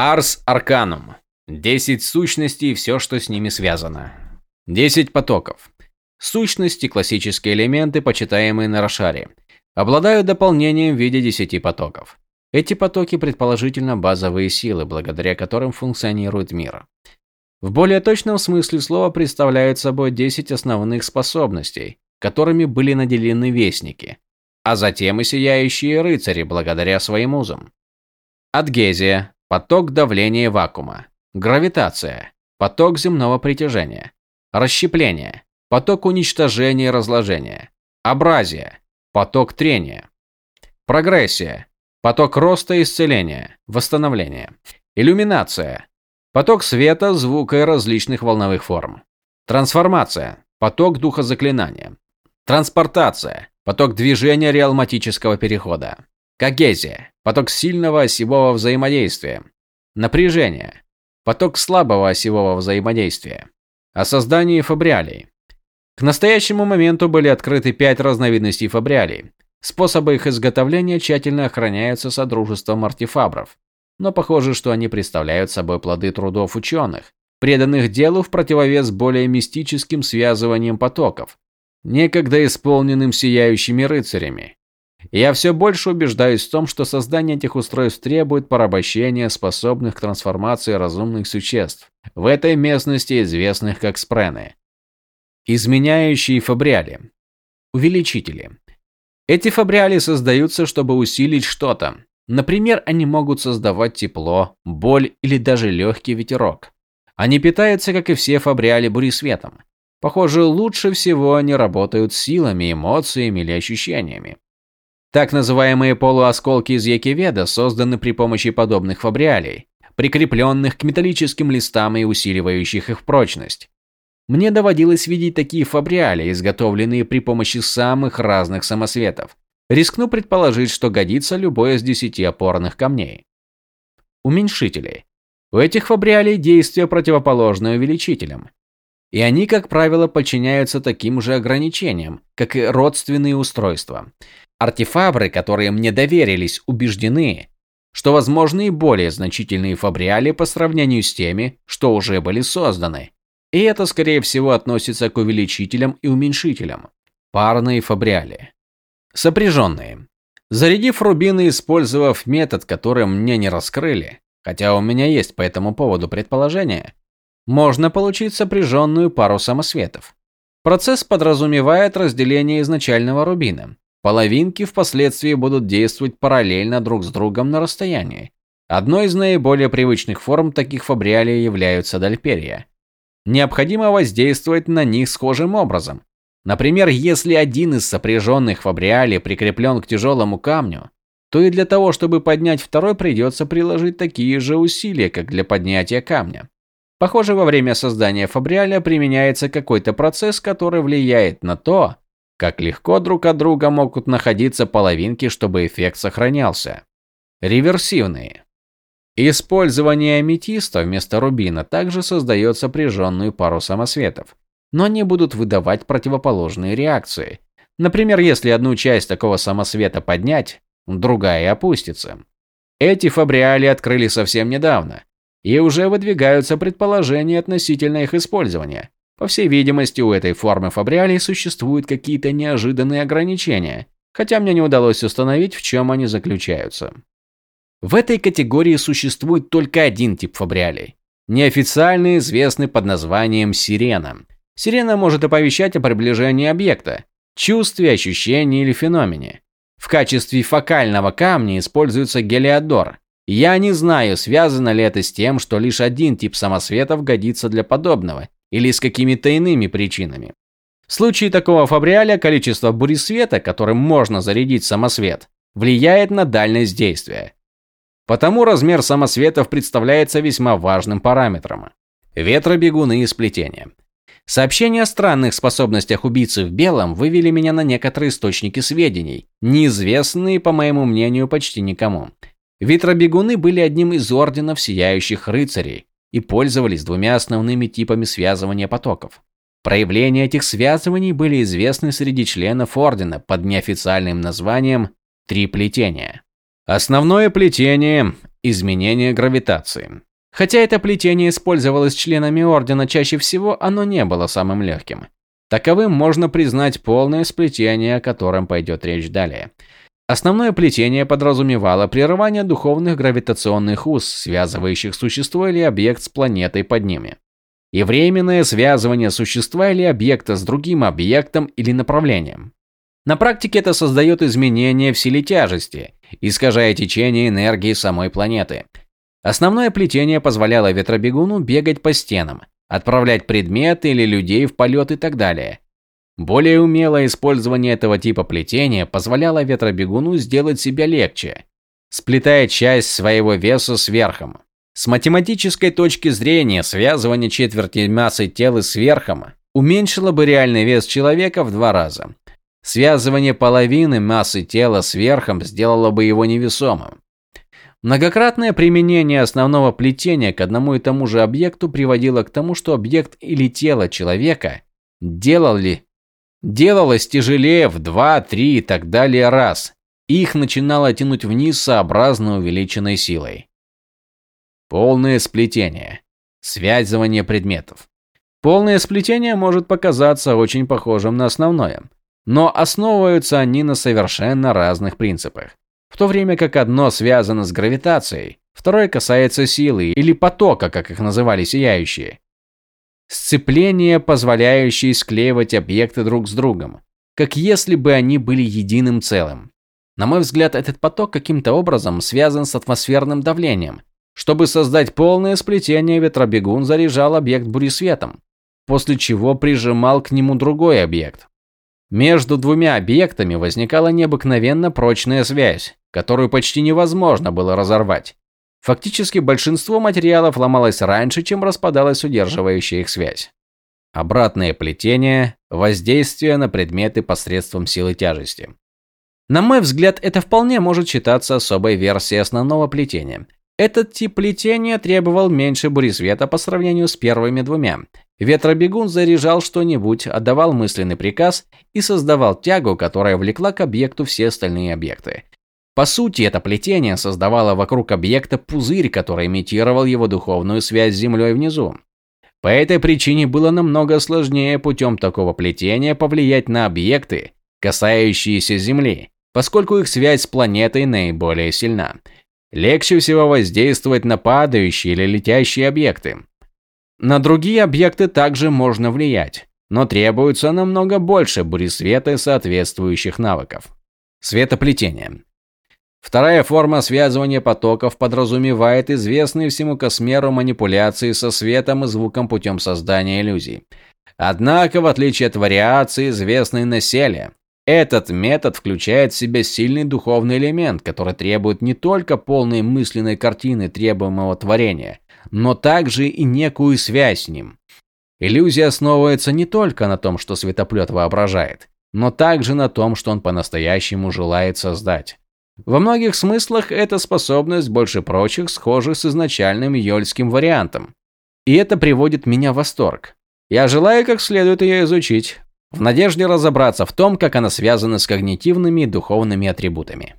Арс Арканум. 10 сущностей и все, что с ними связано. 10 потоков. Сущности, классические элементы, почитаемые на Рошаре, обладают дополнением в виде 10 потоков. Эти потоки предположительно базовые силы, благодаря которым функционирует мир. В более точном смысле слова представляют собой 10 основных способностей, которыми были наделены вестники, а затем и сияющие рыцари благодаря своим узам. Адгезия – поток давления вакуума. Гравитация – поток земного притяжения. Расщепление – поток уничтожения и разложения. Абразия – поток трения. Прогрессия – поток роста и исцеления, восстановления. Иллюминация – поток света, звука и различных волновых форм. Трансформация – поток духа заклинания. Транспортация – поток движения реалматического перехода. Когезия – поток сильного осевого взаимодействия. Напряжение – поток слабого осевого взаимодействия. О создании фабриалей. К настоящему моменту были открыты пять разновидностей фабриалей. Способы их изготовления тщательно охраняются Содружеством артефабров. Но похоже, что они представляют собой плоды трудов ученых, преданных делу в противовес более мистическим связываниям потоков, некогда исполненным сияющими рыцарями. Я все больше убеждаюсь в том, что создание этих устройств требует порабощения способных к трансформации разумных существ, в этой местности известных как спрены. Изменяющие фабриали. Увеличители. Эти фабриали создаются, чтобы усилить что-то. Например, они могут создавать тепло, боль или даже легкий ветерок. Они питаются, как и все фабриали, буресветом. Похоже, лучше всего они работают силами, эмоциями или ощущениями. Так называемые полуосколки из Якиведа созданы при помощи подобных фабриалей, прикрепленных к металлическим листам и усиливающих их прочность. Мне доводилось видеть такие фабриали, изготовленные при помощи самых разных самосветов. Рискну предположить, что годится любой из десяти опорных камней. Уменьшители. У этих фабриалей действие противоположное увеличителям. И они, как правило, подчиняются таким же ограничениям, как и родственные устройства. Артефабры, которые мне доверились, убеждены, что возможны и более значительные фабриали по сравнению с теми, что уже были созданы. И это, скорее всего, относится к увеличителям и уменьшителям. Парные фабриали. Сопряженные. Зарядив рубины и использовав метод, который мне не раскрыли, хотя у меня есть по этому поводу предположение, можно получить сопряженную пару самосветов. Процесс подразумевает разделение изначального рубина. Половинки впоследствии будут действовать параллельно друг с другом на расстоянии. Одной из наиболее привычных форм таких фабриалей являются дальперия. Необходимо воздействовать на них схожим образом. Например, если один из сопряженных фабриалей прикреплен к тяжелому камню, то и для того, чтобы поднять второй, придется приложить такие же усилия, как для поднятия камня. Похоже, во время создания фабриаля применяется какой-то процесс, который влияет на то, как легко друг от друга могут находиться половинки, чтобы эффект сохранялся. Реверсивные. Использование аметиста вместо рубина также создает сопряженную пару самосветов, но они будут выдавать противоположные реакции. Например, если одну часть такого самосвета поднять, другая опустится. Эти фабриали открыли совсем недавно, и уже выдвигаются предположения относительно их использования. По всей видимости, у этой формы фабриалей существуют какие-то неожиданные ограничения, хотя мне не удалось установить, в чем они заключаются. В этой категории существует только один тип фабриалей. Неофициально известный под названием сирена. Сирена может оповещать о приближении объекта, чувстве, ощущении или феномене. В качестве фокального камня используется гелиодор, я не знаю, связано ли это с тем, что лишь один тип самосветов годится для подобного, или с какими-то иными причинами. В случае такого фабриаля количество буресвета, которым можно зарядить самосвет, влияет на дальность действия. Потому размер самосветов представляется весьма важным параметром. Ветробегуны и сплетения. Сообщения о странных способностях убийцы в белом вывели меня на некоторые источники сведений, неизвестные, по моему мнению, почти никому. Ветробегуны были одним из орденов сияющих рыцарей и пользовались двумя основными типами связывания потоков. Проявления этих связываний были известны среди членов ордена под неофициальным названием «три плетения». Основное плетение Изменение гравитации. Хотя это плетение использовалось членами Ордена чаще всего, оно не было самым легким. Таковым можно признать полное сплетение, о котором пойдет речь далее. Основное плетение подразумевало прерывание духовных гравитационных уз, связывающих существо или объект с планетой под ними, и временное связывание существа или объекта с другим объектом или направлением. На практике это создает изменения в силе тяжести, искажая течение энергии самой планеты. Основное плетение позволяло ветробегуну бегать по стенам, отправлять предметы или людей в полет и так далее. Более умелое использование этого типа плетения позволяло ветробегуну сделать себя легче, сплетая часть своего веса с верхом. С математической точки зрения, связывание четверти массы тела с верхом уменьшило бы реальный вес человека в два раза. Связывание половины массы тела с верхом сделало бы его невесомым. Многократное применение основного плетения к одному и тому же объекту приводило к тому, что объект или тело человека делали, делалось тяжелее в 2, 3 и так далее раз. Их начинало тянуть вниз сообразно увеличенной силой. Полное сплетение. Связывание предметов. Полное сплетение может показаться очень похожим на основное, но основываются они на совершенно разных принципах. В то время как одно связано с гравитацией, второе касается силы или потока, как их называли сияющие. Сцепление, позволяющее склеивать объекты друг с другом, как если бы они были единым целым. На мой взгляд, этот поток каким-то образом связан с атмосферным давлением. Чтобы создать полное сплетение, ветробегун заряжал объект буресветом, после чего прижимал к нему другой объект. Между двумя объектами возникала необыкновенно прочная связь, которую почти невозможно было разорвать. Фактически большинство материалов ломалось раньше, чем распадалась удерживающая их связь. Обратное плетение – воздействие на предметы посредством силы тяжести. На мой взгляд, это вполне может считаться особой версией основного плетения. Этот тип плетения требовал меньше буресвета по сравнению с первыми двумя. Ветробегун заряжал что-нибудь, отдавал мысленный приказ и создавал тягу, которая влекла к объекту все остальные объекты. По сути, это плетение создавало вокруг объекта пузырь, который имитировал его духовную связь с землей внизу. По этой причине было намного сложнее путем такого плетения повлиять на объекты, касающиеся Земли, поскольку их связь с планетой наиболее сильна. Легче всего воздействовать на падающие или летящие объекты. На другие объекты также можно влиять, но требуется намного больше буресвета и соответствующих навыков. Светоплетение. Вторая форма связывания потоков подразумевает известные всему Космеру манипуляции со светом и звуком путем создания иллюзий. Однако, в отличие от вариации, известной на селе, этот метод включает в себя сильный духовный элемент, который требует не только полной мысленной картины требуемого творения, но также и некую связь с ним. Иллюзия основывается не только на том, что светоплет воображает, но также на том, что он по-настоящему желает создать. Во многих смыслах эта способность больше прочих схожа с изначальным йольским вариантом. И это приводит меня в восторг. Я желаю как следует ее изучить, в надежде разобраться в том, как она связана с когнитивными и духовными атрибутами.